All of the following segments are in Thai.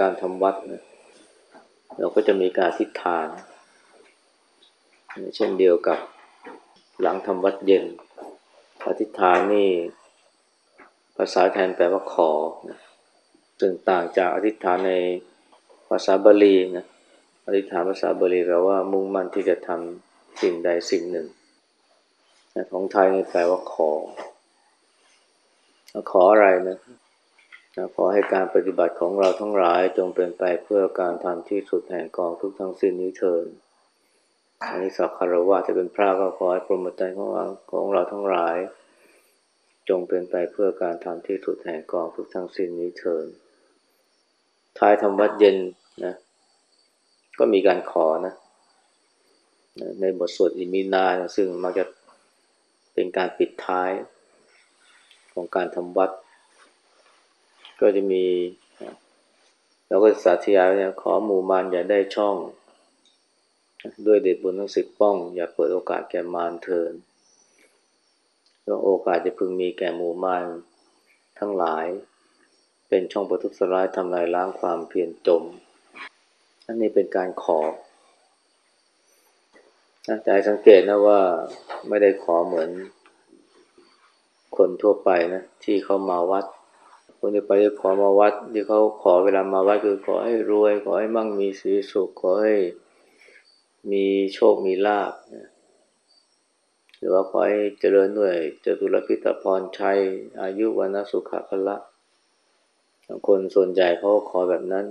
การทำวัดนะเราก็จะมีการทิฏฐาน เช่นเดียวกับหลังทำวัดเย็นอธิษฐานนี่ภาษาแทนแปลว่าขอนะซึ่งต่างจากอธิษฐานในภาษาบาลีนะอธิษฐานภาษาบาลีแปลว่ามุ่งมั่นที่จะทำสิ่งใดสิ่งหนึ่งของไทยนี่แปลว่าขอ ขออะไรนะนะ ขอให้การปฏิบัติของเราทั้งหลายจงเป็นไปเพื่อการทำที่สุดแห่งกองทุกทั้งสิ้นนี้เถิดอันนี้สักคารวะจะเป็นพระก็ขอให้พรหมจรรย์ของเราของเราทั้งหลาย จงเป็นไปเพื่อการทำที่สุดแห่งกองทุกทั้งสิ้นนี้เถิดท้ายทำวัดเย็นนะ ก็มีการขอนะ ในบทสวดอิมินาซึ่งมักจะเป็นการปิดท้ายของการทำวัด ก็จะมีเราก็สาธยายเนี่ยขอหมู่มารอย่าได้ช่อง ด้วยเดชบุญทั้งสิบป้อง อย่าเปิดโอกาสแก่มารเทินแล้วโอกาสจะพึงมีแก่หมู่มารทั้งหลาย เป็นช่องประทุษร้ายทำลายล้างความเพียรจมอันนี้เป็นการขอแต่สังเกตนะว่าไม่ได้ขอเหมือนคนทั่วไปนะ ที่เขามาวัด คนที่ไปขอมาวัด ที่เขาขอเวลามาวัดคือขอให้รวย ขอให้มั่งมีสีสุขขอให้มีโชคมีลาภหรือว่าขอให้เจริญด้วยจตุรพิตพรชัย อายุวันสุขภละคนส่วนใหญ่เขาขอแบบนั้น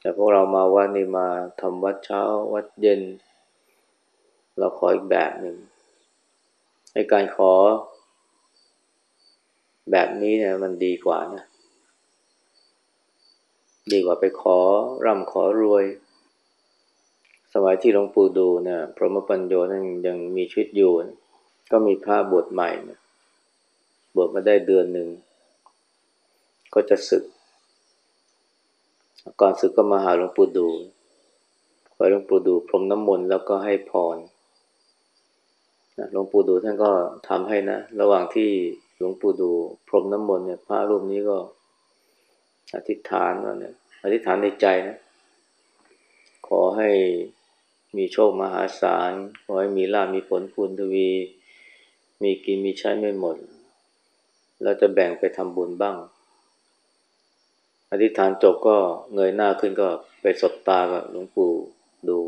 แต่พวกเรามาวัดนี่มาทำวัดเช้าวัดเย็น เราขออีกแบบหนึ่งในการขอ แบบนี้เนี่ยมันดีกว่านะดีกว่าไปขอร่ำขอรวย สมัยที่หลวงปู่ดูนี่ยพระมปัญโยนั้นยังมีชีวิตอยู่ก็มีพระบวชใหม่นะบวชมาได้เดือนหนึ่ง ก็จะศึก ก่อนศึกก็มาหาหลวงปู่ดูขอหลวงปู่ดูพรมน้ำมนต์แล้วก็ให้พรหลวงปู่ดูท่านก็ทำให้นะ ระหว่างที่ หลวงปู่ดูพรมน้ำมนต์เนี่ยพระรูปนี้ก็ อธิษฐานว่าเนี่ยอธิษฐานในใจนะ ขอให้มีโชคมหาศาล ขอให้มีลาภมีผลพูนทวี มีกินมีใช้ไม่หมดแล้วจะแบ่งไปทำบุญบ้าง อธิษฐานจบก็เงยหน้าขึ้นก็ไปสบตากับหลวงปู่ดู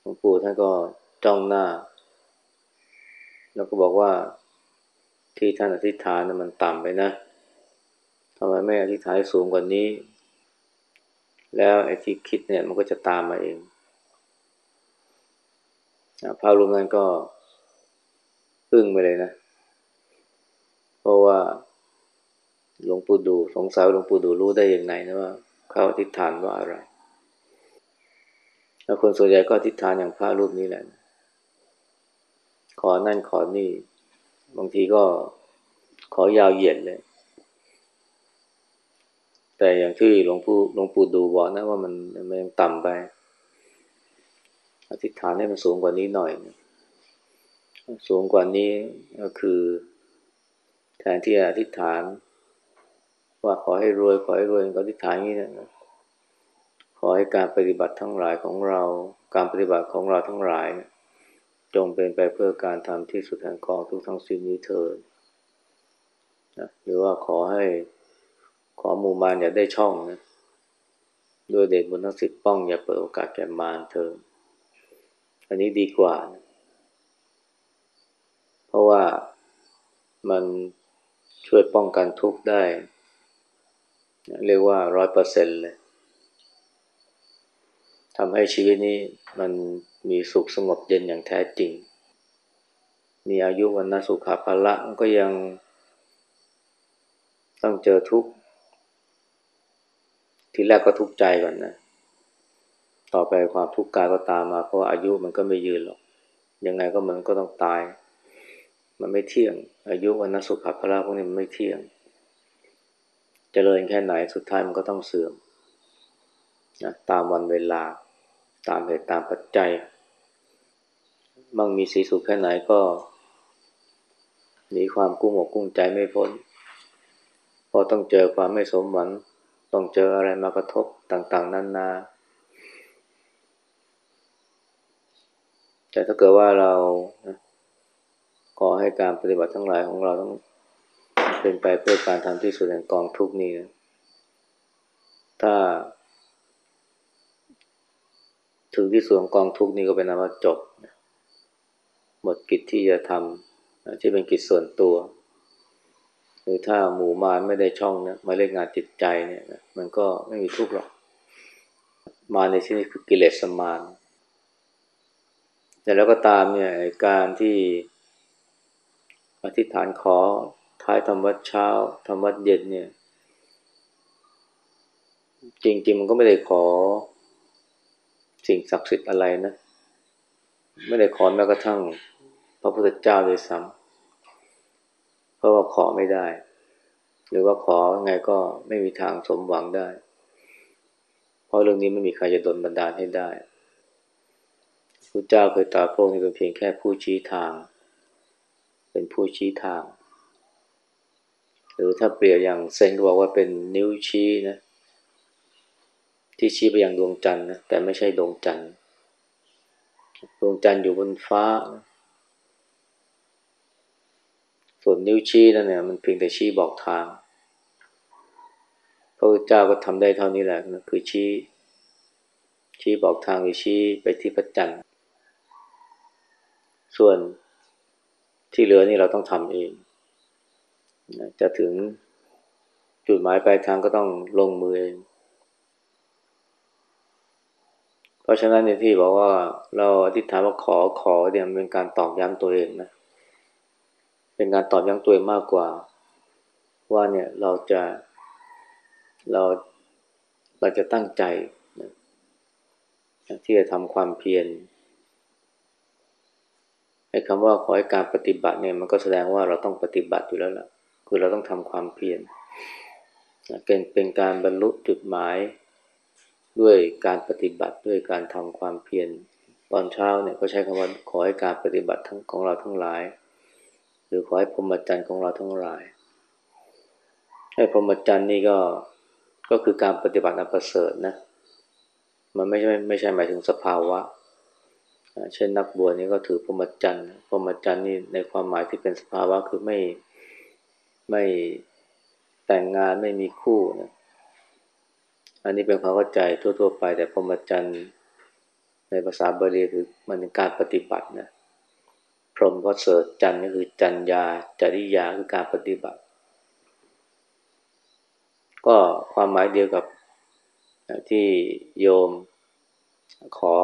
หลวงปู่ท่านก็จ้องหน้า แล้วก็บอกว่า ที่ท่านอธิษฐานนะมันต่ำไปนะทำไมไม่อธิษฐานสูงกว่านี้ แล้วไอ้ที่คิดเนี่ยมันก็จะตามมาเองพระรูปนั้นก็อึ้งไปเลยนะ เพราะว่าหลวงปู่ดูสงสัยหลวงปู่ดูรู้ได้อย่างไรนะว่าเขาอธิษฐานว่าอะไรแล้วคนส่วนใหญ่ก็อธิษฐานอย่างพระรูปนี้แหละ ขอนั่นขอนี่ บางทีก็ขอยาวเหยียดเลย แต่อย่างที่หลวงปู่หลวงปู่ดูบอกนะว่ามันมันยังต่ำไป อธิษฐานให้มันสูงกว่านี้หน่อยสูงกว่านี้ก็คือ แทนที่อธิษฐาน ว่าขอให้รวยขอให้รวยก็อธิษฐานอย่างนี้นะขอให้การปฏิบัติทั้งหลายของเรา การปฏิบัติของเราทั้งหลายนะ จงเป็นไปเพื่อการทำที่สุดแห่งกองทุกทั้งสิ้นนี้เถิดนะหรือว่าขอให้ขอมูมานอย่าได้ช่องนะด้วยเดชบุญทั้งสิทธิ์ป้องอย่าเปิดโอกาสแก่มารเถิดออันนี้ดีกว่าเพราะว่ามันช่วยป้องกันทุกข์ได้ เรียกว่าร้อยเปอร์เซ็นเลย ทำให้ชีวิตนี้มันมีสุขสงบเย็นอย่างแท้จริง มีอายุวันนสุขภาละก็ยังต้องเจอทุกข์ ทีแรกก็ทุกข์ใจก่อนนะ ต่อไปความทุกข์กายก็ตามมา เพราะอายุมันก็ไม่ยืนหรอก ยังไงก็มันก็ต้องตาย มันไม่เที่ยง อายุวันนสุขภาละพวกนี้มันไม่เที่ยงจเจริญแค่ไหนสุดท้ายมันก็ต้องเสื่อม นะตามวันเวลา ตามเหตุตามปัจจัย มั่งมีสีสุขแค่ไหนก็หนีความกุ้งอกกุ้งใจไม่พ้นพอต้องเจอความไม่สมหวังต้องเจออะไรมากระทบต่างๆนานา แต่ถ้าเกิดว่าเราขอให้การปฏิบัติทั้งหลายของเราต้องเป็นไปเพื่อการทำที่สุดแห่งกองทุกนี้นะถ้า ถึงที่สุดของกองทุกนี้ก็เป็นนว่าจบ หมดกิจที่จะทำที่เป็นกิจส่วนตัว หรือถ้าหมู่มารไม่ได้ช่องเนี่ยมาเล่นงานจิตใจเนี่ยมันก็ไม่มีทุกข์หรอก มาในที่นี้คือกิเลสสมานแต่แล้วก็ตามเนี่ยการที่อธิษฐานขอท้ายธรรมวัดเช้าธรรมวัดเย็นเนี่ย จริงๆมันก็ไม่ได้ขอ สิ่งศักดิ์สิทธิ์อะไรนะ ไม่ได้ขอแม้กระทั่ง พระพุทธเจ้าเลยซ้ำเพราะว่าขอไม่ได้ หรือว่าขอไงก็ไม่มีทางสมหวังได้ เพราะเรื่องนี้ไม่มีใครจะดลบันดาลให้ได้พระเจ้าเคยตรัสพระองค์เป็นเพียงแค่ผู้ชี้ทาง เป็นผู้ชี้ทาง หรือถ้าเปรียบอย่างเซนก็บอกว่าเป็นนิ้วชี้นะ ที่ชี้ไปยังดวงจันทร์นะแต่ไม่ใช่ดวงจันทร์ดวงจันทร์อยู่บนฟ้า ส่วนนิ้วชี้นั่นเนี่ยมันเพียงแต่ชี้บอกทางพระพุทธเจ้าก็ทำได้เท่านี้แหละนะคือชี้ ชี้บอกทางหรือชี้ไปที่พระจันทร์ส่วนที่เหลือนี่เราต้องทำเอง จะถึงจุดหมายปลายทางก็ต้องลงมือเอง เพ ราะฉะนั้นในที่บอกว่าเราอธิษฐานว่าขอขอเนี่ยเป็นการตอกย้ำตัวเองนะ เป็นการตอบย้ำตัวเองมากกว่า ว่าเนี่ยเราจะเราเราจะตั้งใจนะที่จะทำความเพียรไอ้คำว่าขอให้การปฏิบัติเนี่ยมันก็แสดงว่าเราต้องปฏิบัติอยู่แล้วล่ะ คือเราต้องทำความเพียรเป็นเป็นการบรรลุจุดหมาย ด้วยการปฏิบัติด้วยการทำความเพียรตอนเช้าเนี่ยก็ใช้คำว่าขอให้การปฏิบัติทั้งของเราทั้งหลาย หรือขอให้พรหมจรรย์ของเราทั้งหลาย ให้พรหมจรรย์นี่ก็ก็คือการปฏิบัติอันประเสริฐนะมันไม่ใช่ไม่ใช่หมายถึงสภาวะ เช่นนักบวชนี่ก็ถือพรหมจรรย์พรหมจรรย์นี่ในความหมายที่เป็นสภาวะคือไม่ไม่แต่งงานไม่มีคู่นะ อันนี้เป็นความเข้าใจทั่ว ๆ ไป แต่พรหมจรรย์ในภาษาบาลีคือมันเป็นการปฏิบัตินะพรหมก็เสดจันก็คือจัญญาจริยาคือการปฏิบัติ ก็ความหมายเดียวกับที่โยมขอ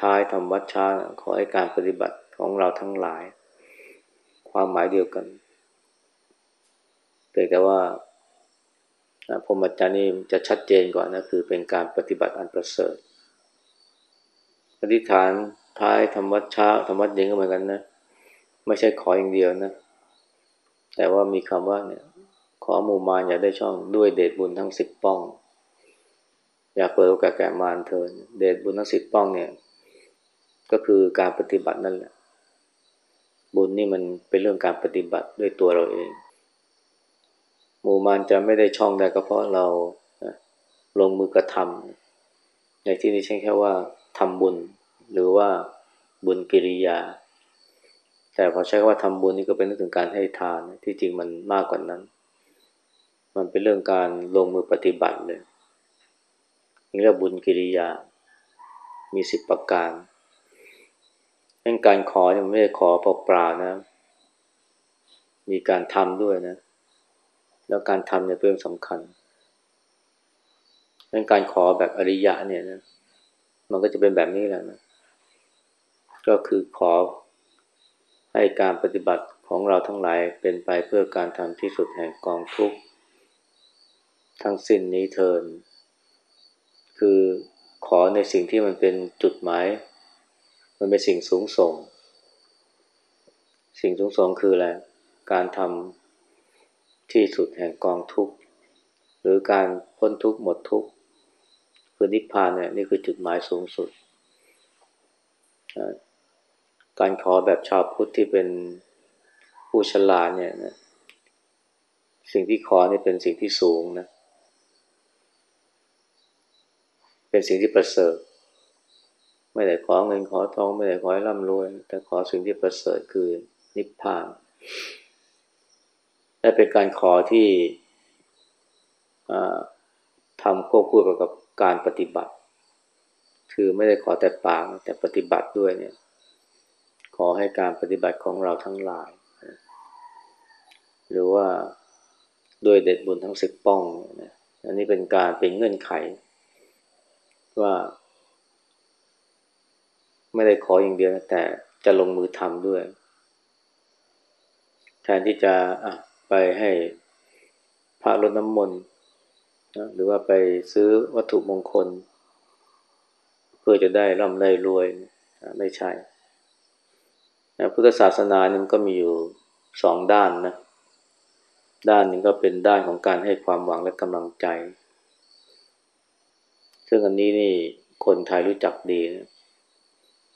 ท้ายทำวัดช้าขอให้การปฏิบัติของเราทั้งหลาย ความหมายเดียวกันเพียงแต่ว่า พรหมจรรย์นี่จะชัดเจนกว่านะคือเป็นการปฏิบัติอันประเสริฐอธิษฐานท้ายทำวัดเช้าทำวัดเย็นก็เหมือนกันนะไม่ใช่ขออย่างเดียวนะ แต่ว่ามีคำว่าเนี่ย ขอหมู่มารอย่าได้ช่องด้วยเดชบุญทั้งสิบป้อง อยากเปิดโอกาสแก่มารเทินเดชบุญทั้งสิบป้องเนี่ย ก็คือการปฏิบัตินั่นแหละ บุญนี่มันเป็นเรื่องการปฏิบัติด้วยตัวเราเอง หมู่มารจะไม่ได้ช่องได้ก็เพราะเราลงมือกระทำในที่นี้ใช่แค่ว่าทำบุญ หรือว่าบุญกิริยา แต่พอใช้คำว่าทำบุญนี่ก็เป็นเรื่องถึงการให้ทานที่จริงมันมากกว่านั้น มันเป็นเรื่องการลงมือปฏิบัติเลยนี่เรียกบุญกิริยา มีสิบประการเป็นการขอเนี่ยไม่ได้ขอเปล่าๆนะ มีการทำด้วยนะ แล้วการทำเนี่ยเป็นสำคัญเป็นการขอแบบอริยะเนี่ยนะ มันก็จะเป็นแบบนี้แหละนะ ก็คือขอให้การปฏิบัติของเราทั้งหลายเป็นไปเพื่อการทำที่สุดแห่งกองทุกข์ทั้งสิ้นนี้เทิน คือขอในสิ่งที่มันเป็นจุดหมาย มันเป็นสิ่งสูงส่ง สิ่งสูงส่งคืออะไร การทำ ที่สุดแห่งกองทุกข์ หรือการพ้นทุกข์หมดทุกข์คือนิพพานเนี่ยนี่คือจุดหมายสูงสุด การขอแบบชาวพุทธที่เป็นผู้ฉลาดเนี่ยนะสิ่งที่ขอนี่เป็นสิ่งที่สูงนะ เป็นสิ่งที่ประเสริฐ ไม่ได้ขอเงินขอทอง ไม่ได้ขอให้ร่ำรวย แต่ขอสิ่งที่ประเสริฐคือนิพพาน และเป็นการขอที่ทำควบคู่กับการปฏิบัติ คือไม่ได้ขอแต่ปากแต่ปฏิบัติด้วยเนี่ย ขอให้การปฏิบัติของเราทั้งหลาย หรือว่าด้วยเด็ดบุญทั้งสิบป้องนอันนี้เป็นการเป็นเงื่อนไข ว่า ไม่ได้ขออย่างเดียวแต่จะลงมือทำด้วย แทนที่จะะ ไปให้พระรดน้ำมนต์นะหรือว่าไปซื้อวัตถุมงคล เพื่อจะได้ร่ำได้รวยไม่ใช่พุทธศาสนานี่มันก็มีอยู่สองด้านนะ ด้านหนึ่งก็เป็นด้านของการให้ความหวังและกำลังใจ ซึ่งอันนี้นี่คนไทยรู้จักดีนะ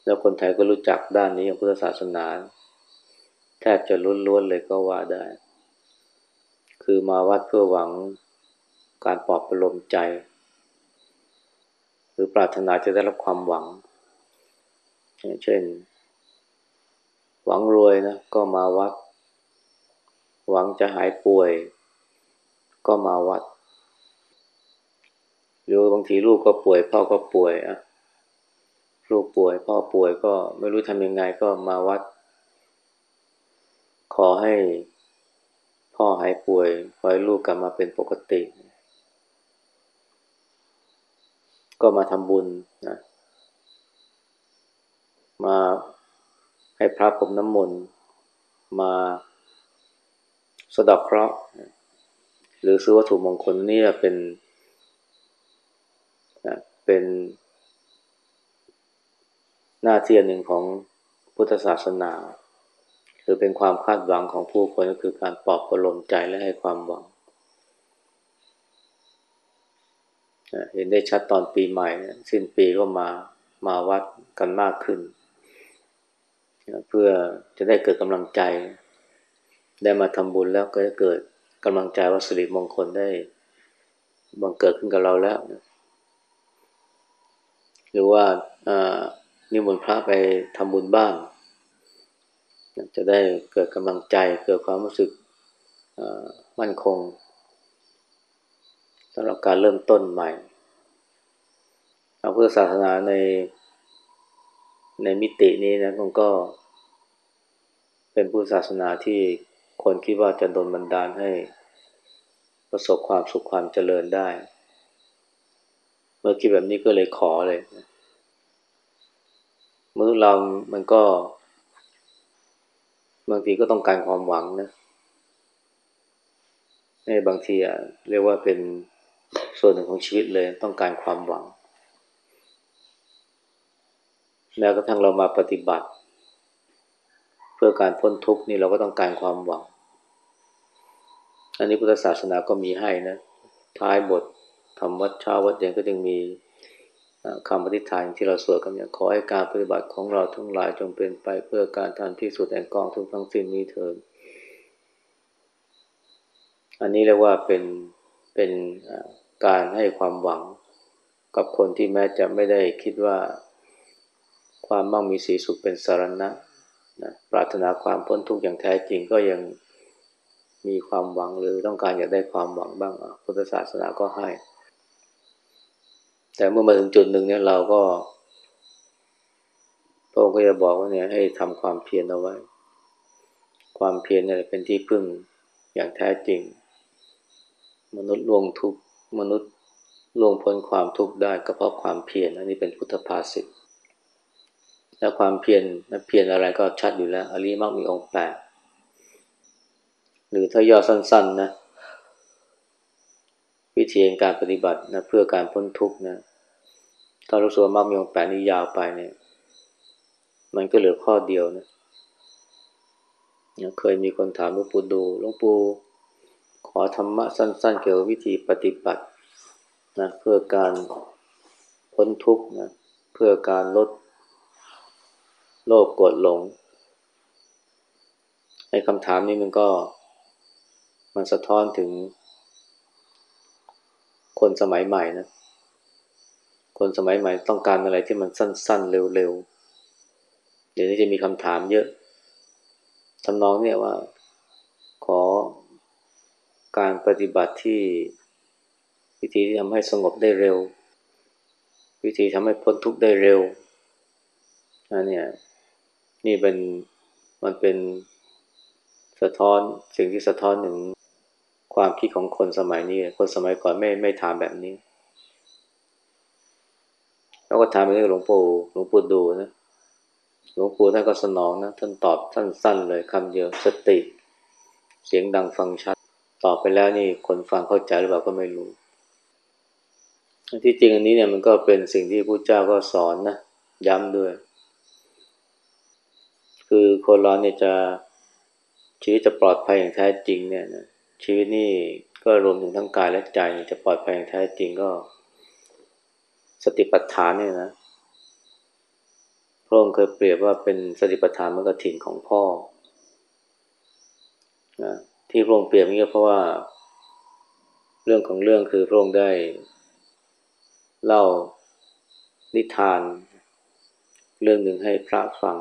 แล้วคนไทยก็รู้จักด้านนี้ของพุทธศาสนา แทบจะล้วนๆเลยก็ว่าได้ คือมาวัดเพื่อหวังการปลอบประโลมใจ หรือปรารถนาจะได้รับความหวัง เช่น หวังรวยนะก็มาวัด หวังจะหายป่วย ก็มาวัดหรือบางทีลูกก็ป่วย พ่อก็ป่วยอะลูกป่วย พ่อป่วยก็ไม่รู้ทำยังไงก็มาวัด ขอให้ พ่อหายป่วยขอให้ลูกกลับมาเป็นปกติ ก็มาทำบุญนะมาให้พระผมน้ำมนต์มาสะดอกเคราะห์หรือซื้อวัตถุมงคลนี่เป็นเป็นหน้าที่หนึ่งของพุทธศาสนา หรือเป็นความคาดหวังของผู้คนก็คือการปลอบประโลมใจและให้ความหวังเห็นได้ชัดตอนปีใหม่สิ้นปีก็มามาวัดกันมากขึ้น เพื่อจะได้เกิดกำลังใจ ได้มาทำบุญแล้วก็จะเกิดกำลังใจว่าสิริมงคลได้บังเกิดขึ้นกับเราแล้ว หรือว่านิมนต์พระไปทำบุญบ้าง จะได้เกิดกำลังใจ เกิดความรู้สึกมั่นคงสำหรับการเริ่มต้นใหม่เอาเพื่อศาสนาในในมิตินี้นะมันก็ เป็นพุทธศาสนาที่คนคิดว่าจะโดนบันดาลให้ประสบความสุขความเจริญได้ เมื่อคิดแบบนี้ก็เลยขอเลยมนุษย์เรามันก็ บางทีก็ต้องการความหวังนะในบางทีอะเรียกว่าเป็นส่วนหนึ่งของชีวิตเลยต้องการความหวังแม้กระทั่งเรามาปฏิบัติ เพื่อการพ้นทุกข์นี่เราก็ต้องการความหวัง อันนี้พุทธศาสนาก็มีให้นะ ท้ายบททำวัดเช้าวัดเย็นก็จึงมี คำปฏิฐานที่เราสวดกันเนี่ยขอให้การปฏิบัติของเราทั้งหลายจงเป็นไปเพื่อการทำที่สุดแห่งกองทุกทั้งสิ้นนี้เถิดอันนี้เรียกว่าเป็นเป็นการให้ความหวังกับคนที่แม้จะไม่ได้คิดว่าความมั่งมีสีสุขเป็นสารณะนะปรารถนาความพ้นทุกข์อย่างแท้จริงก็ยังมีความหวังหรือต้องการอยากได้ความหวังบ้างพุทธศาสนาก็ให้ แต่เมื่อมาถึงจุดหนึ่งเนี่ยเราก็พระองค์ก็จะบอกว่าเนี่ยให้ทำความเพียรเอาไว้ ความเพียรเนี่ยเป็นที่พึ่งอย่างแท้จริง มนุษย์ล่วงทุกมนุษย์ล่วงพ้นความทุกข์ได้ก็เพราะความเพียรอันนี้เป็นพุทธภาษิตและความเพียรเพียรอะไรก็ชัดอยู่แล้ว อริมักมีองค์แปดหรือถ้าย่อสั้นๆนะ วิธีการปฏิบัตินะเพื่อการพ้นทุกข์นะ ถ้ารู้สึกว่ามากมีองแปดนี้ยาวไปเนี่ย มันก็เหลือข้อเดียวนะเคยมีคนถามหลวงปู่ดูหลวงปู่ขอธรรมะสั้น ๆ เกี่ยวกับวิธีปฏิบัตินะเพื่อการพ้นทุกข์นะเพื่อการลดโลภโกรธหลงไอ้คำถามนี้มันก็มันสะท้อนถึงคนสมัยใหม่นะ คนสมัยใหม่ต้องการอะไรที่มันสั้นๆ เร็วๆ เดี๋ยวนี้จะมีคำถามเยอะทำนองเนี่ยว่า ขอการปฏิบัติที่วิธีที่ทำให้สงบได้เร็ว วิธีทำให้พ้นทุกข์ได้เร็วอันนี้นี่เป็นมันเป็นสะท้อนสิ่งที่สะท้อนหนึ่งความคิดของคนสมัยนี้ คนสมัยก่อนไม่ไม่ถามแบบนี้ แล้วก็ถามไปที่หลวงปู่หลวงปู่ดูนะหลวงปู่ท่านก็สนองนะท่านตอบสั้นๆ เลยคำเดียวสติ เสียงดังฟังชัด ตอบไปแล้วนี่คนฟังเข้าใจหรือเปล่าก็ไม่รู้ ที่จริงอันนี้เนี่ยมันก็เป็นสิ่งที่พระเจ้าก็สอนนะย้ำด้วย คือคนเราเนี่ยจะชีวิตจะปลอดภัยอย่างแท้จริงเนี่ยนะชีวิตนี่ก็รวมถึงทั้งกายและใจจะปลอดภัยอย่างแท้จริงก็ สติปัฏฐานเนี่ยนะพระองค์เคยเปรียบว่าเป็นสติปัฏฐานมันก็ถิ่นของพ่อนะที่พระองค์เปรียบนี่ก็เพราะว่า เรื่องของเรื่องคือพระองค์ได้ เล่านิทาน เรื่องหนึ่งให้พระฟัง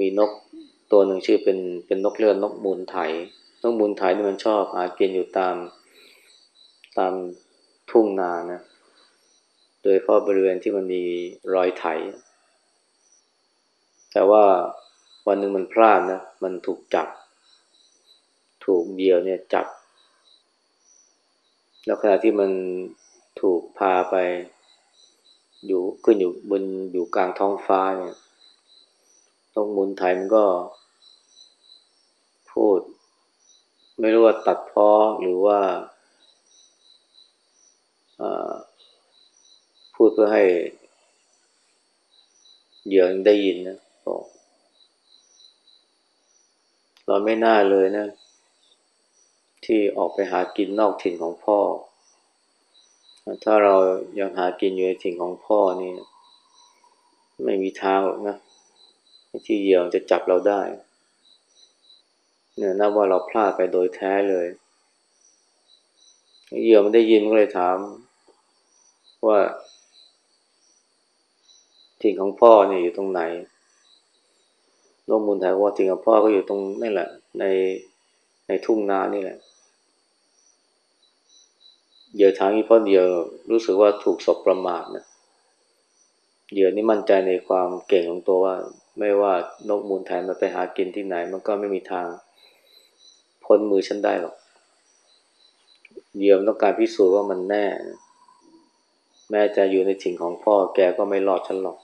มีนกตัวหนึ่งชื่อเป็นเป็นนกเลือดนกมูลไถนกมูลไถนี่มันชอบหากินอยู่ตามตามทุ่งนานะ ดยเพราะบริเวณที่มันมีรอยไถ แต่ว่าวันหนึ่งมันพลาดนะ มันถูกจับ ถูกเหยี่ยวเนี่ยจับ แล้วขณะที่มันถูกพาไป อยู่ขึ้นอยู่บนอยู่กลางท้องฟ้าเนี่ยนกมูลไทยมันก็ พูด ไม่รู้ว่าตัดพ้อหรือว่า พูดเพื่อให้เหยื่อได้ยินนะบอกเราไม่น่าเลยนะ ที่ออกไปหากินนอกถิ่นของพ่อ ถ้าเรายังหากินอยู่ในถิ่นของพ่อนี่ ไม่มีทางหรอกนะที่เหยี่ยวจะจับเราได้ เนี่ยนับว่าเราพลาดไปโดยแท้เลยเหยี่ยวมันได้ยินก็เลยถาม ว่า ถิ่นของพ่อเนี่ยอยู่ตรงไหนลงมูลถ่ายว่าถิ่นของพ่อก็อยู่ตรงนี่แหละ ในในทุ่งนานี่แหละเหยื่อทางนี้เพราะเดียวรู้สึกว่าถูกศพประมาทนะเหยื่อนี่มั่นใจในความเก่งของตัวว่า ไม่ว่านกมูลไทยมันไปหากินที่ไหน มันก็ไม่มีทางพ้นมือฉันได้หรอกเหยื่อมต้องการพิสูจน์ว่ามันแน่ แม้จะอยู่ในถิ่งของพ่อแกก็ไม่รอดฉันหรอก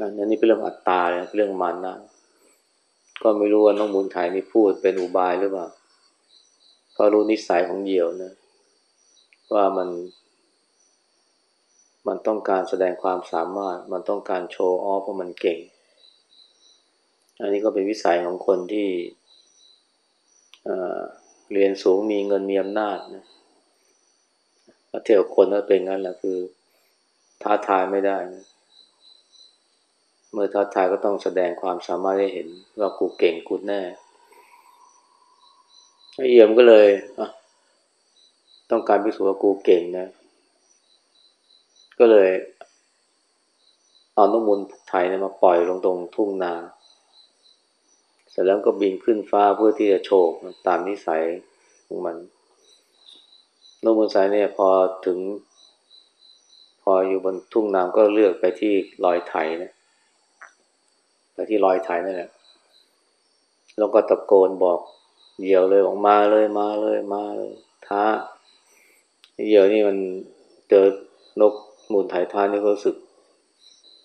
อันนี้เป็นเรื่องอัตตาเลยเรื่องมันนะก็ไม่รู้ว่าน้องมูลไทยนี่พูดเป็นอุบายหรือเปล่าเพราะรู้นิสัยของเหยี่ยวนะ ว่ามัน มันต้องการแสดงความสามารถ มันต้องการโชว์ออฟว่ามันเก่ง อันนี้ก็เป็นวิสัยของคนที่เรียนสูงมีเงินมีอำนาจนะเที่ยวคนก็เป็นงั้นแหละคือ ท้าทายไม่ได้นะ เมื่อท้าทายก็ต้องแสดงความสามารถให้เห็นว่ากูเก่งกูแน่ไอเอี่ยมก็เลยต้องการพิสูจน์ว่ากูเก่งนะ ก็เลยเอานกมูลไทยนะมาปล่อยลงตรงทุ่งนา เสร็จแล้วก็บินขึ้นฟ้าเพื่อที่จะโฉกตามนิสัยของมันนกมูลสายเนี่ยพอถึงพอออยู่บนทุ่งนาก็เลือกไปที่ลอยไถนะ ไปที่ลอยไถนั่นแหละแล้วก็ตะโกนบอกเหยี่ยวเลยบอกมาเลยมาเลยมาเลยท้าเหยี่ยวนี่มันเจอนกมูลไถท้านี่ก็รู้สึก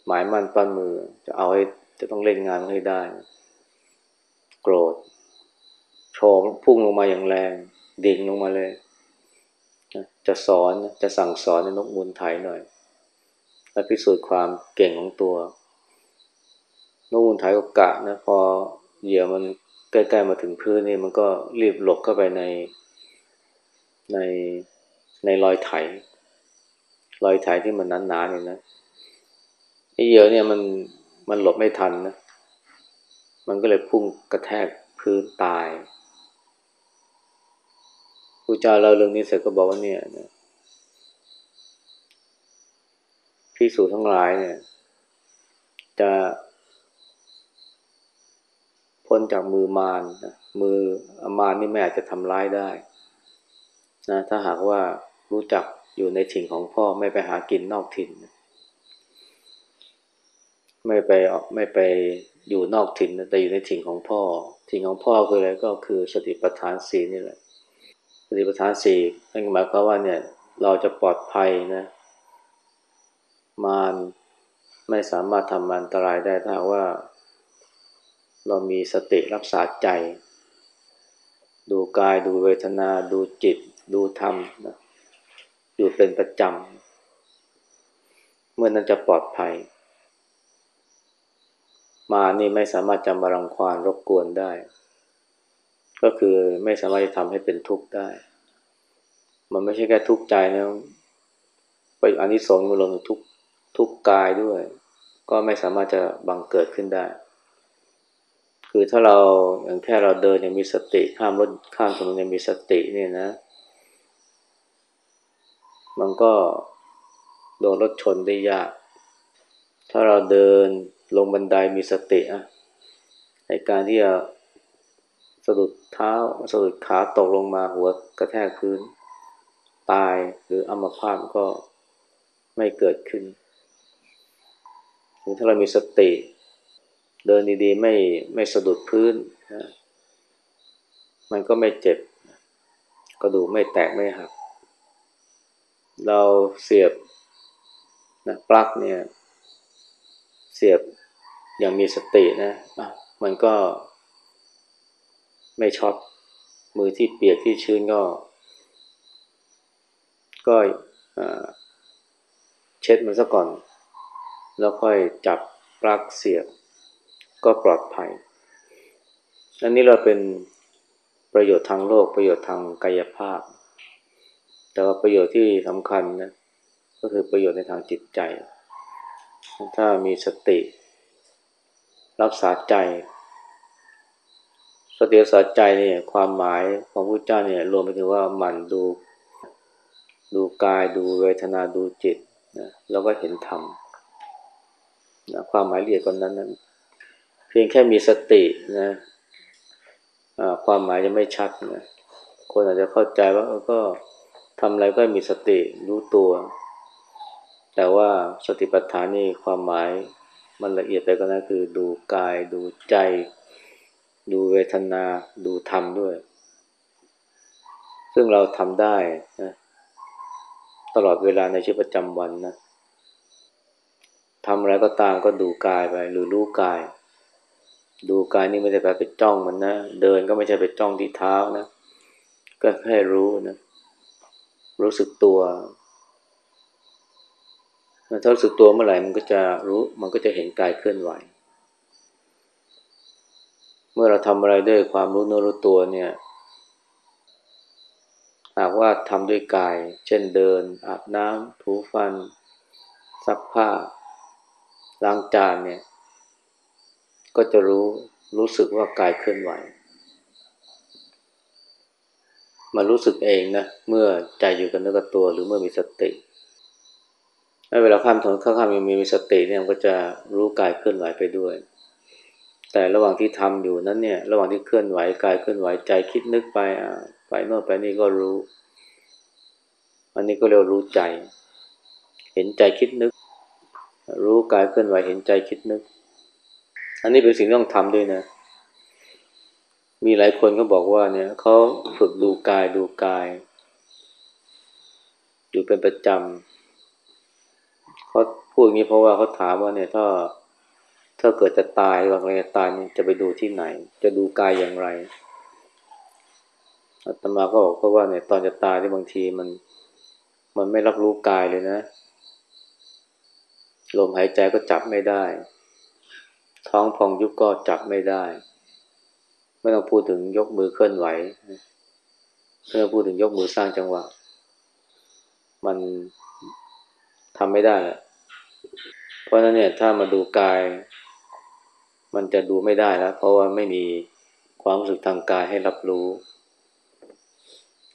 หมายมั่นปั้นมือ จะเอาให้จะต้องเล่นงานให้ได้ โกรธโชว์พุ่งลงมาอย่างแรง ดิ่งลงมาเลย จะสอนจะสั่งสอนในนกมูลไถหน่อย และพิสูจน์ความเก่งของตัว นกมูลไถก็กะนะพอเหยื่อมันใกล้ๆมาถึงพื้นนี่มันก็รีบหลบเข้าไปในในในรอยไถ รอยไถที่มันหนาๆเนี่ยนะไอ้เหยื่อเนี่ยมันมันหลบไม่ทันนะ มันก็เลยพุ่งกระแทกพื้นตายครูจาเราเรื่องนี้เสร็จก็บอกว่าเนี่ยนะพิสูจทั้งหลายเนี่ย จะ พ้นจากมือมารนะมือมารนี่ไม่อาจจะทำร้ายได้นะถ้าหากว่ารู้จักอยู่ในถิ่นของพ่อไม่ไปหากินนอกถิ่น ไม่ไปไม่ไปอยู่นอกถิ่นแต่อยู่ในถิ่นของพ่อ ถิ่นของพ่อคืออะไรก็คือสติปัฏฐานสีนี่แหละ สติปัฏฐานสี่นั่นหมายความว่าเนี่ยเราจะปลอดภัยนะมารไม่สามารถทำอันตรายได้ถ้าว่า เรามีสติรักษาใจ ดูกายดูเวทนา ดูจิต ดูธรรมนะอยู่เป็นประจำ เมื่อนั้นจะปลอดภัย มานี่ไม่สามารถจะมารังควานรบกวนได้ ก็คือไม่สามารถจะทำให้เป็นทุกข์ได้ มันไม่ใช่แค่ทุกข์ใจนะไปอันนี้สงมันลงทุกทุกกายด้วย ก็ไม่สามารถจะบังเกิดขึ้นได้ คือถ้าเราอย่างแค่เราเดินยังมีสติข้ามรถข้ามถนนยังมีสติเนี่ยนะ มันก็โดนรถชนได้ยาก ถ้าเราเดินลงบันไดมีสติอะในการที่จะสะดุดเท้าสะดุดขาตกลงมาหัวกระแทกพื้น ตายหรืออัมพาตก็ไม่เกิดขึ้น ถ้าเรามีสติ เดินดีๆ ไม่ไม่สะดุดพื้นนะมันก็ไม่เจ็บ กระดูกไม่แตกไม่หัก เราเสียบนะปลั๊กเนี่ย เสียบอย่างมีสตินะะมันก็ ไม่ช็อตมือที่เปียกที่ชื้นก็ ก็เช็ดมันซะก่อน แล้วค่อยจับปลั๊กเสียบ ก็ปลอดภัย อันนี้เราเป็นประโยชน์ทางโลกประโยชน์ทางกายภาพ แต่ว่าประโยชน์ที่สำคัญนะก็คือประโยชน์ในทางจิตใจ ถ้ามีสติ รักษาใจ สติรักษาใจเนี่ยความหมายของพระเจ้าเนี่ยรวมไปถึงว่ามันดูดูกายดูเวทนาดูจิตนะแล้วก็เห็นธรรมนะความหมายละเอียดกว่านั้นนั้น พียงแค่มีสตินะความหมายจะไม่ชัดนะคนอาจจะเข้าใจว่าก็ทำอะไรก็มีสติรู้ตัว แต่ว่าสติปัฏฐานนี่ความหมายมันละเอียดไปก็นั่นคือดูกาย ดูใจ ดูเวทนา ดูธรรมด้วย ซึ่งเราทำได้นะตลอดเวลาในชีวิตประจำวันนะทำอะไรก็ตามก็ดูกายไปหรือรู้กาย ดูกายนี่ไม่ได้ไปไปจ้องมันนะ เดินก็ไม่ใช่ไปจ้องที่เท้านะ ก็แค่รู้นะ รู้สึกตัว ถ้ารู้สึกตัวเมื่อไหร่มันก็จะรู้ มันก็จะเห็นกายเคลื่อนไหว เมื่อเราทำอะไรด้วยความรู้เนื้อรู้ตัวเนี่ย หากว่าทำด้วยกาย เช่นเดิน อาบน้ำถูฟัน ซักผ้า ล้างจานเนี่ย ก็จะรู้รู้สึกว่ากายเคลื่อนไหว มารู้สึกเองนะเมื่อใจอยู่กับเนื้อกับตัว หรือเมื่อมีสติเวลาข้ามถนนข้ามยังมีมีสติเนี่ยมันก็จะรู้กายเคลื่อนไหวไปด้วย แต่ระหว่างที่ทำอยู่นั้นเนี่ย ระหว่างที่เคลื่อนไหวกายเคลื่อนไหวใจคิดนึกไปอ่าไปโน่นไปนี่ก็รู้ อันนี้ก็เรียกรู้ใจ เห็นใจคิดนึก รู้กายเคลื่อนไหวเห็นใจคิดนึก อันนี้เป็นสิ่งที่ต้องทำด้วยนะ มีหลายคนเขาบอกว่าเนี่ยเขาฝึกดูกายดูกาย อยู่เป็นประจำเขาพูดอย่างนี้เพราะว่าเขาถามว่าเนี่ยถ้าถ้าเกิดจะตายก่อนจะตายเนี่ยจะไปดูที่ไหน จะดูกายอย่างไรอาตมาก็บอกเพราะว่าเนี่ยตอนจะตายที่บางทีมัน มันไม่รับรู้กายเลยนะ ลมหายใจก็จับไม่ได้ ท้องพองยุบก็จับไม่ได้ ไม่ต้องพูดถึงยกมือเคลื่อนไหวไม่ต้องพูดถึงยกมือสร้างจังหวะ มันทำไม่ได้แหละเพราะนั้นเนี่ยถ้ามาดูกาย มันจะดูไม่ได้แล้ว เพราะว่าไม่มีความรู้สึกทางกายให้รับรู้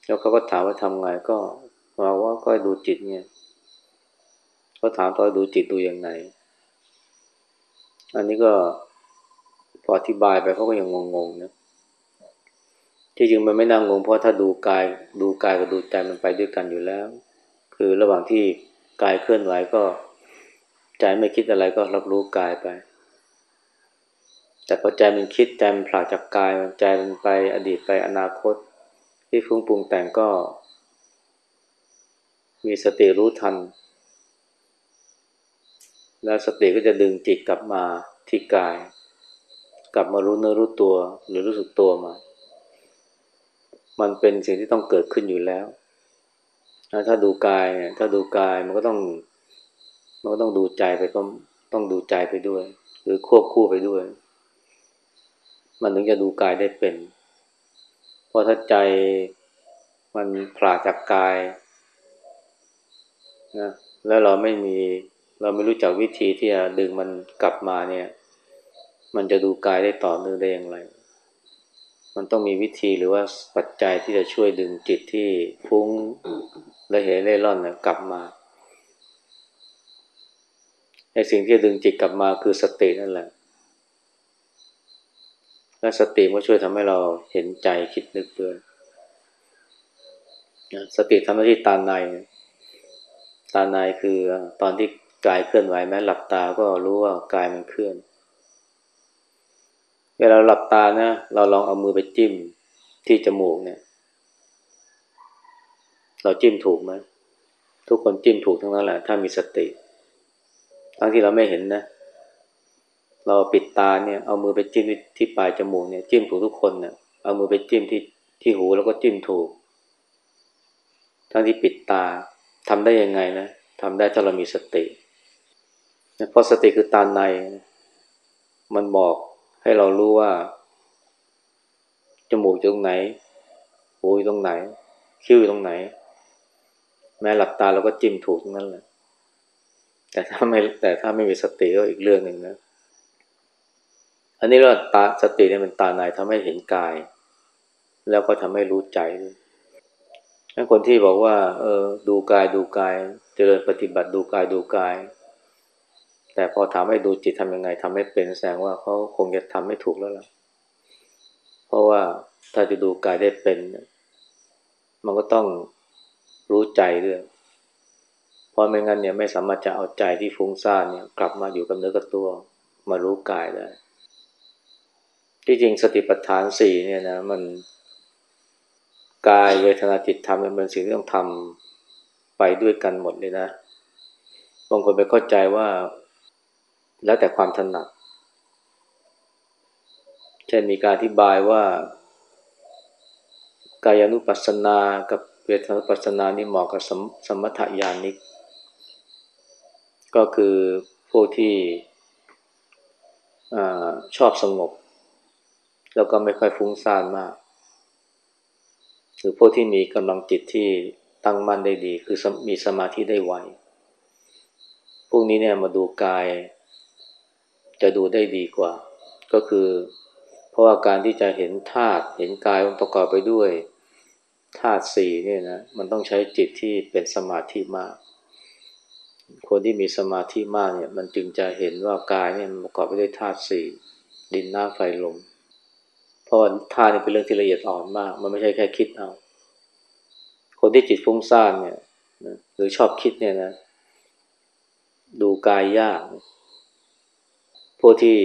แล้วเขาก็ถามว่าทำไงก็เราว่าก็ดูจิตเนี่ยเขาถามตอนดูจิตดูยังไง อันนี้ก็พออธิบายไปเขาก็ยังงงๆนะที่จริงมันไม่น่างงเพราะถ้าดูกายดูกายกับดูใจมันไปด้วยกันอยู่แล้ว คือระหว่างที่กายเคลื่อนไหวก็ใจไม่คิดอะไรก็รับรู้กายไป แต่พอใจมันคิดใจมันผลาจากกายใจมันไปอดีตไปอนาคต ที่ฟุ้งปรุงแต่งก็ มีสติรู้ทัน แล้วสติก็จะดึงจิตกลับมาที่กาย กลับมารู้เนื้อรู้ตัว หรือรู้สึกตัวมา มันเป็นสิ่งที่ต้องเกิดขึ้นอยู่แล้ว ถ้าดูกาย ถ้าดูกายมันก็ต้อง มันก็ต้องดูใจไปก็ต้องดูใจไปด้วย หรือควบคู่ไปด้วย มันถึงจะดูกายได้เป็น เพราะถ้าใจมันผลาจากกายนะแล้วเราไม่มี เราไม่รู้จักวิธีที่จะดึงมันกลับมาเนี่ย มันจะดูกายได้ต่อเนื่องได้อย่างไร มันต้องมีวิธีหรือว่าปัจจัยที่จะช่วยดึงจิตที่ฟุ้งและเหเร่ร่อนนะกลับมาไอ้สิ่งที่ดึงจิตกลับมาคือสตินั่นแหละ และสติมันช่วยทำให้เราเห็นใจคิดนึกด้วยสติทำหน้าที่ตาในตาในคือตอนที่ กายเคลื่อนไหวแม้หลับตาก็รู้ว่ากายมันเคลื่อน เวลาหลับตานะเราลองเอามือไปจิ้มที่จมูกเนี่ย เราจิ้มถูกไหมทุกคนจิ้มถูกทั้งนั้นแหละถ้ามีสติ ทั้งที่เราไม่เห็นนะ เราปิดตาเนี่ยเอามือไปจิ้มที่ปลายจมูกเนี่ยจิ้มถูกทุกคนเนี่ยเอามือไปจิ้มที่ที่หูแล้วก็จิ้มถูก ทั้งที่ปิดตาทำได้ยังไงนะทำได้ถ้าเรามีสติ เพราะสติคือตาใน มันบอกให้เรารู้ว่า จมูกอยู่ตรงไหน หูอยู่ตรงไหน คิ้วอยู่ตรงไหน แม้หลับตาเราก็จิ้มถูกนั่นแหละ แต่ถ้าไม่แต่ถ้าไม่มีสติก็อีกเรื่องหนึ่งนะ อันนี้เราตาสติเนี่ยเป็นตาในทำให้เห็นกาย แล้วก็ทำให้รู้ใจด้วยคนที่บอกว่า เออ ดูกายดูกาย เจริญปฏิบัติดูกายดูกาย แต่พอถามให้ดูจิตทำยังไงทำให้เป็นแสดงว่าเขาคงจะทำไม่ถูกแล้วล่ะ เพราะว่าถ้าจะดูกายได้เป็น มันก็ต้องรู้ใจด้วยเพราะไม่งั้นเนี่ยไม่สามารถจะเอาใจที่ฟุ้งซ่านเนี่ย กลับมาอยู่กับเนื้อกับตัว มารู้กายได้ ที่จริงสติปัฏฐานสี่เนี่ยนะมันกายเวทนาจิตธรรมมันเป็นสิ่งที่ต้องทำไปด้วยกันหมดเลยนะบางคนไปเข้าใจว่า แล้วแต่ความถนัดเช่นมีการอธิบายว่า กายานุปัสสนากับเวทนานุปัสสนานี่เหมาะกับสมสมถญาณิก ก็คือพวกที่ชอบสงบ แล้วก็ไม่ค่อยฟุ้งซ่านมาก หรือพวกที่มีกำลังจิตที่ตั้งมั่นได้ดี คือมีสมาธิได้ไว พวกนี้เนี่ยมาดูกาย จะดูได้ดีกว่า ก็คือ เพราะว่าการที่จะเห็นธาตุเห็นกายมันประกอบไปด้วยธาตุสี่เนี่ยนะมันต้องใช้จิตที่เป็นสมาธิมาก คนที่มีสมาธิมากเนี่ยมันจึงจะเห็นว่ากายเนี่ยมันประกอบไปด้วยธาตุสี่ดินน้ำไฟลมเพราะว่าธาตุนี่เป็นเรื่องที่ละเอียดอ่อนมาก มันไม่ใช่แค่คิดเอา คนที่จิตฟุ้งซ่านเนี่ยหรือชอบคิดเนี่ยนะ ดูกายยาก พวกที่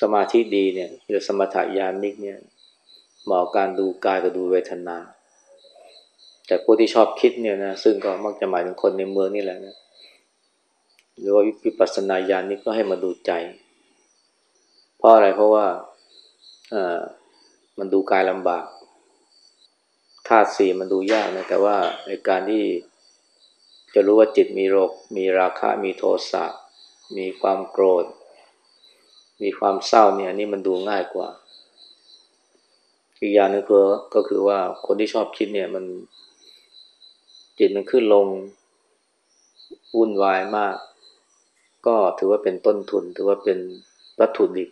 สมาธิดีเนี่ยหรือสมถญาณิกเนี่ยเหมาะการดูกายกับดูเวทนา แต่พวกที่ชอบคิดเนี่ยนะซึ่งก็มักจะหมายถึงคนในเมืองนี่แหละนะหรือว่าวิปัสสนาญาณนี่ก็ให้มาดูใจ เพราะอะไรเพราะว่าอ่ามันดูกายลำบากธาตุสี่มันดูยากนะแต่ว่าในการที่จะรู้ว่าจิตมีโรค มีราคะมีโทสะ มีความโกรธ มีความเศร้าเนี่ยนี่มันดูง่ายกว่า อีกอย่างนึงคือก็คือว่าคนที่ชอบคิดเนี่ยมันจิตมันขึ้นลงวุ่นวายมาก ก็ถือว่าเป็นต้นทุน ถือว่าเป็นวัตถุดิบ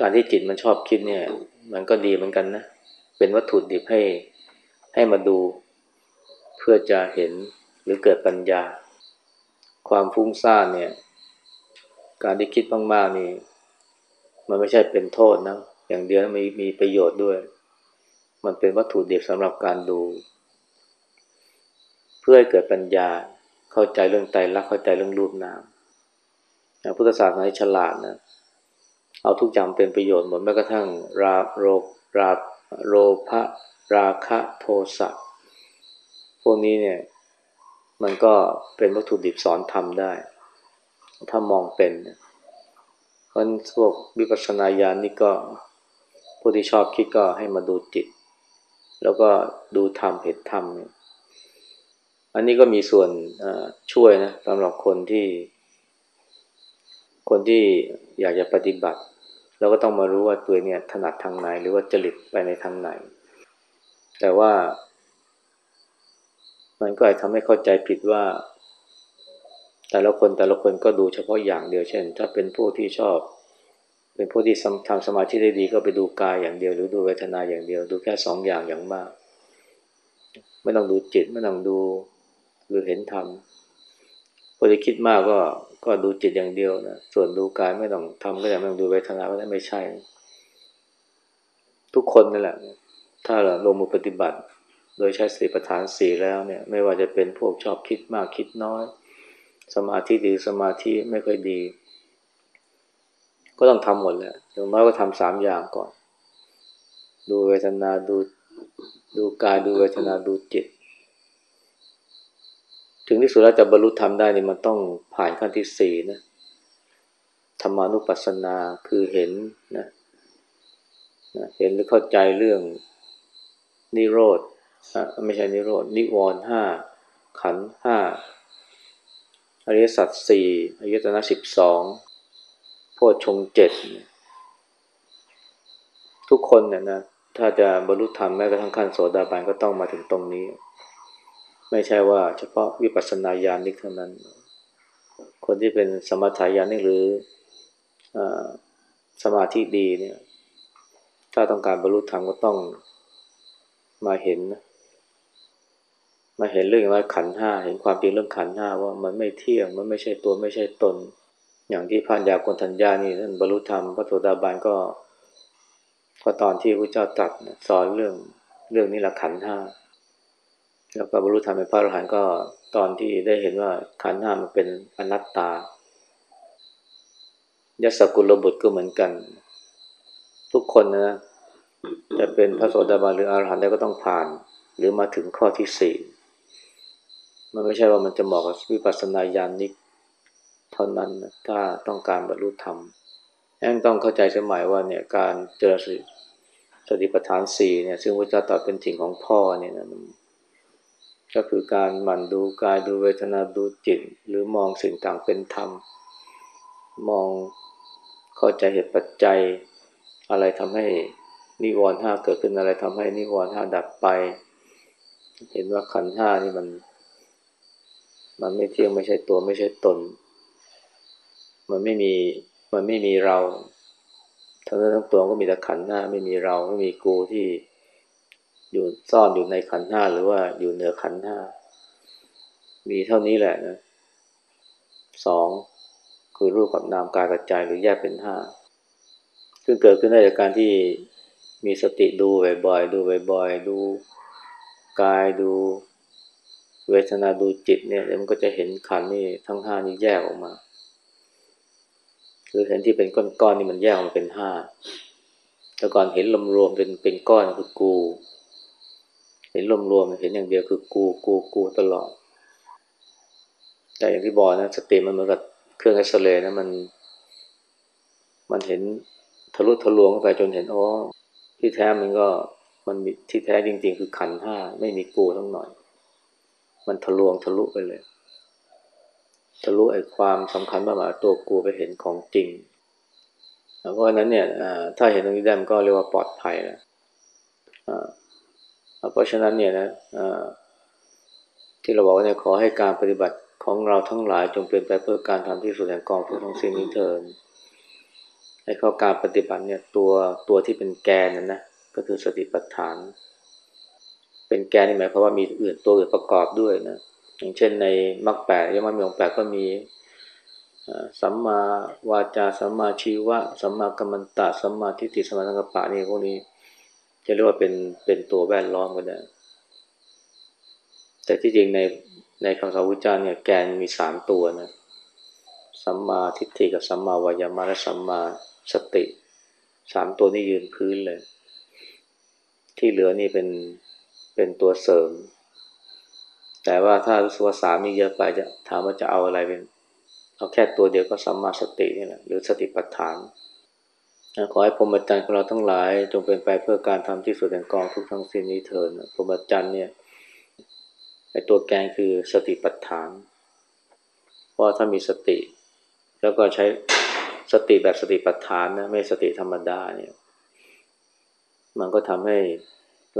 การที่จิตมันชอบคิดเนี่ย มันก็ดีเหมือนกันนะ เป็นวัตถุดิบให้ให้มาดูเพื่อจะเห็นหรือเกิดปัญญา ความฟุ้งซ่านเนี่ย การที่คิดมากๆนี่ มันไม่ใช่เป็นโทษนะ อย่างเดียวมีมีประโยชน์ด้วย มันเป็นวัตถุดิบสำหรับการดู เพื่อให้เกิดปัญญาเข้าใจเรื่องไตรลักษณ์เข้าใจเรื่องรูปนามพุทธศาสนาฉลาดนะ เอาทุกอย่างเป็นประโยชน์หมดแม้กระทั่ง ราโรราโรภะราคะโทสะพวกนี้เนี่ย มันก็เป็นวัตถุดิบสอนทำได้ ถ้ามองเป็นเพราะพวกวิปัสสนาญาณนี่ก็ผู้ที่ชอบคิดก็ให้มาดูจิต แล้วก็ดูธรรมเห็นธรรมเนี่ยอันนี้ก็มีส่วนช่วยนะสำหรับคนที่ คนที่อยากจะปฏิบัติ แล้วก็ต้องมารู้ว่าตัวเนี่ยถนัดทางไหน หรือว่าจริตไปในทางไหน แต่ว่า มันก็อาจทำให้เข้าใจผิดว่า แต่ละคนแต่ละคนก็ดูเฉพาะอย่างเดียวเช่น ถ้าเป็นผู้ที่ชอบ เป็นผู้ที่ทำสมาธิได้ดีก็ไปดูกายอย่างเดียว หรือดูเวทนาอย่างเดียว ดูแค่สองอย่างอย่างมาก ไม่ต้องดูจิตไม่ต้องดูหรือเห็นธรรมคนที่คิดมากก็ก็ดูจิตอย่างเดียวนะส่วนดูกายไม่ต้องทำก็ได้ไม่ต้องดูเวทนาก็ได้ไม่ใช่ ทุกคนนั่นแหละ ถ้าเราลงมือปฏิบัติ โดยใช้สติปัฏฐานสี่แล้วเนี่ย ไม่ว่าจะเป็นพวกชอบคิดมากคิดน้อย สมาธิดีสมาธิไม่ค่อยดี ก็ต้องทำหมดแหละอย่างน้อยก็ทำสามอย่างก่อน ดูเวทนาดูดูกายดูเวทนาดูจิต ถึงที่สุดแล้วจะบรรลุธรรมได้นี่มันต้องผ่านขั้นที่สี่นะธรรมานุปัสสนาคือเห็นนะเห็นหรือเข้าใจเรื่องนิโรธไม่ใช่นิโรดนิวรณ์ห้าขันห้า อริยสัจสี่อายตนะสิบสองโพชงเจ็ดทุกคนเนี่ยนะถ้าจะบรรลุธรรมแม้กระทั่งขั้นโสดาบันก็ต้องมาถึงตรงนี้ ไม่ใช่ว่าเฉพาะวิปัสสนาญาณนิกเท่านั้น คนที่เป็นสมถายานิกหรืออสมาธิดีเนี่ย ถ้าต้องการบรรลุธรรมก็ต้องมาเห็นนะ มาเห็นเรื่องว่าขันห้าเห็นความจริงเรื่องขันห้าว่ามันไม่เที่ยงมันไม่ใช่ตัวไม่ใช่ตน อย่างที่พันยาคนทัญญานี่ท่านบรรลุธรรมพระโสดาบันก็ก็ตอนที่พระเจ้าตรัสสอนเรื่องเรื่องนี้ละขันห้าแล้วก็บรรลุธรรมเป็นพระอรหันต์ก็ตอนที่ได้เห็นว่าขันห้ามันเป็นอนัตตายศกุลบุตรก็เหมือนกัน ทุกคนนะจะเป็นพระโสดาบันหรืออรหันต์ได้ก็ต้องผ่าน หรือมาถึงข้อที่สี่ มันไม่ใช่ว่ามันจะเหมาะกับวิปัสสนาญาณนิกเท่านั้นนะถ้าต้องการบรรลุธรรมยังต้องเข้าใจสมัยว่าเนี่ยการเจริญสติปัฏฐานสี่เนี่ยซึ่งพระเจ้าตรัสเป็นถิ่งของพ่อเนี่ยนะมันก็คือการหมั่นดูกายดูเวทนาดูจิต หรือมองสิ่งต่างเป็นธรรม มองเข้าใจเหตุปัจจัย อะไรทำให้นิวรณ์ห้าเกิดขึ้นอะไรทำให้นิวรณ์ห้าดับไป เห็นว่าขันห้านี่มัน มันไม่เที่ยงไม่ใช่ตัวไม่ใช่ตน มันไม่มีมันไม่มีเราทั้งนั้นทั้งตัวก็มีแต่ขันหน้าไม่มีเราไม่มีกูที่อยู่ซ่อนอยู่ในขันห้าหรือว่าอยู่เหนือขันห้ามีเท่านี้แหละนะสองคือรูปกับนามกายกับใจหรือแยกเป็นห้าซึ่งเกิดขึ้นได้จากการที่มีสติดูบ่อยๆดูบ่อยๆดูกายดู เวทนาดูจิตเนี่ยเดี๋ยวมันก็จะเห็นขันนี่ทั้งห้านี่แยกออกมา คือเห็นที่เป็นก้อนๆนี่มันแยกออกมาเป็นห้าแต่ก่อนเห็นรวมๆเป็นเป็นก้อนคือกู เห็นรวมๆเห็นอย่างเดียวคือกูกูกูตลอด แต่อย่างที่บอกนะสติมันเหมือนกับเครื่องเอ็กซเรย์นะมัน มันเห็นทะลุทะลวงเข้าไปจนเห็นอ๋อที่แท้มันก็มันมที่แท้จริง ๆ คือขันห้าไม่มีกูทั้งหน่อย มันทะลวงทะลุไปเลย ทะลุไอ้ความสำคัญมากๆตัวกูไปเห็นของจริง เพราะฉะนั้นเนี่ยถ้าเห็นตรงนี้ได้มันก็เรียกว่าปลอดภัยแล้วเพราะฉะนั้นเนี่ยนะที่เราบอกว่าเนี่ยขอให้การปฏิบัติของเราทั้งหลายจงเปลี่ยนไปเพื่อการทำที่สุดแห่งกองทุกทั้งสิ้นนี้เถิดให้เข้าการปฏิบัติเนี่ยตัวตัวที่เป็นแกนนั่นนะก็คือสติปัฏฐาน เป็นแกนนี่หมายความว่ามีอื่นตัวอื่นประกอบด้วยนะอย่างเช่นในมรรคแปดยมมีองแปดก็มีสัมมาวาจาสัมมาชีวะสัมมากัมมันตะสัมมาทิฏฐิสัมมาสังกัปปะนี่พวกนี้จะเรียกว่าเป็นเป็นตัวแวดล้อมก็ได้ แต่ที่จริงในในคำสอนพุจ้าเนี่ยแกนมีสามตัวนะสัมมาทิฏฐิกับสัมมาวายามะและสัมมาสติสามตัวนี้ยืนพื้นเลย ที่เหลือนี่เป็น เป็นตัวเสริม แต่ว่าถ้ารู้สึกว่าสามนี่เยอะไปจะถามว่าจะเอาอะไรเป็น เอาแค่ตัวเดียวก็สัมมาสตินี่แหละหรือสติปัฏฐานขอให้พรหมจรรย์ของเราทั้งหลาย จงเป็นไปเพื่อการทำที่สุดแห่งกองทุกทั้งสิ้นนี้เถิดพรหมจรรย์เนี่ยไอตัวแกนคือสติปัฏฐานเพราะถ้ามีสติ แล้วก็ใช้สติแบบสติปัฏฐานนะไม่สติธรรมดาเนี่ย มันก็ทำให้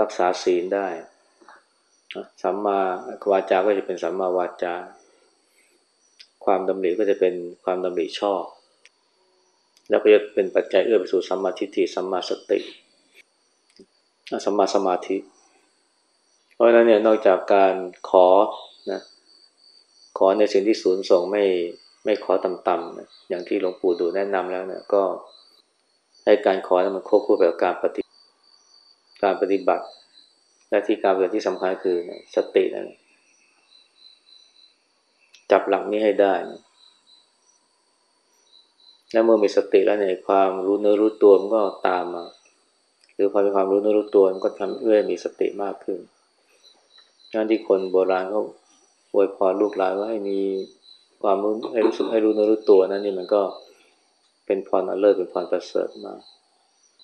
รักษาศีลได้สัมมาวาจาก็จะเป็นสัมมาวาจา ความดำริก็จะเป็นความดำริชอบ แล้วก็จะเป็นปัจจัยเอื้อไปสู่สัมมาทิฏฐิสัมมาสติสัมมาสมาธิ เพราะฉะนั้นเนี่ยนอกจากการขอนะขอในสิ่งที่สูญส่งไม่ไม่ขอต่ำๆนะอย่างที่หลวงปู่ดูแนะนำแล้วเนี่ยก็ให้การขอนั้นมันควบคู่ไปกับการปฏิ การปฏิบัติและที่การปฏิบัติที่สำคัญคือสตินั่นจับหลักนี้ให้ได้แล้วเมื่อมีสติแล้วเนี่ยความรู้เนื้อรู้ตัวมันก็ตามมา หรือพอมีความรู้เนื้อรู้ตัวมันก็ทำเอื้อมีสติมากขึ้นนั่นที่คนโบราณเขาอวยพรลูกหลานว่าให้มีความรู้ให้รู้สึกให้รู้เนื้อรู้ตัวนั่นนี่มันก็เป็นพรอันเลิศเป็นพรประเสริฐมาก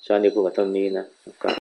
ชาตินี้พูดกับเท่านี้นะครับ